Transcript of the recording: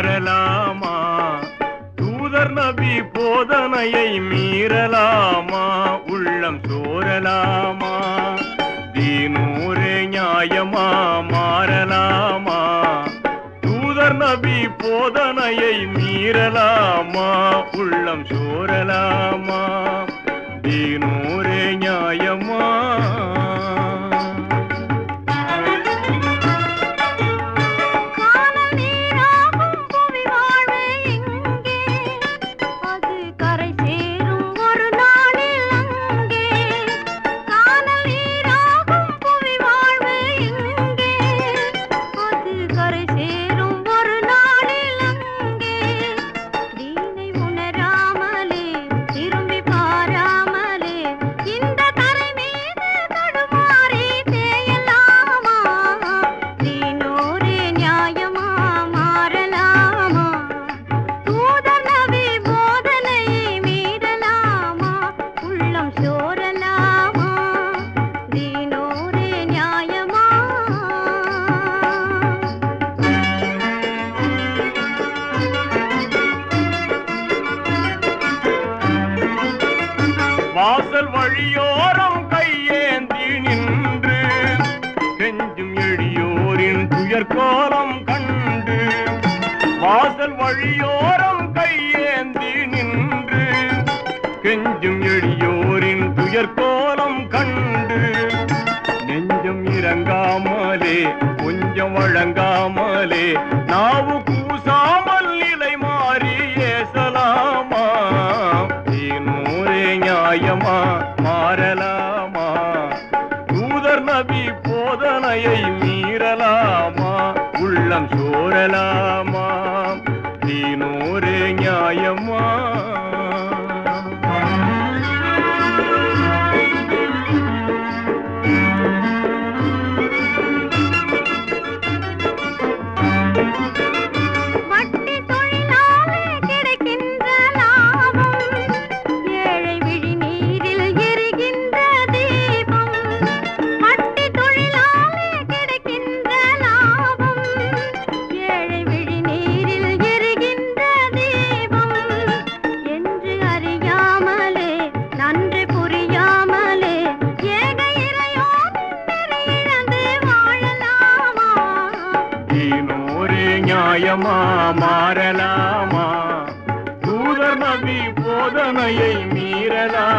மாறலாமா? தூதர் நபி போதனையை மீறலாமா? உள்ளம் தோரலாமா தீனூரே நியாயமா? மாறலாமா? தூதர் நபி போதனையை மீறலாமா? உள்ளம் சோரலாமா? தீனூர் வழியோரம் கையேந்தி நின்று கெஞ்சும் எளியோரின் துயர்கோலம் கண்டு வாசல் வழியோரம் கையேந்தி நின்று கெஞ்சும் எளியோரின் துயர்கோலம் கண்டு நெஞ்சம் இறங்காமலே கொஞ்சம் வழங்காமலே நாவு கூசாமல் நபி போதனையை மீறலாமா? உள்ளம் சோரலாமா? தீனூரே நியாயமா? நியாயமா மாறலாமா? தூதர் நபி போதனையை மீறலாம்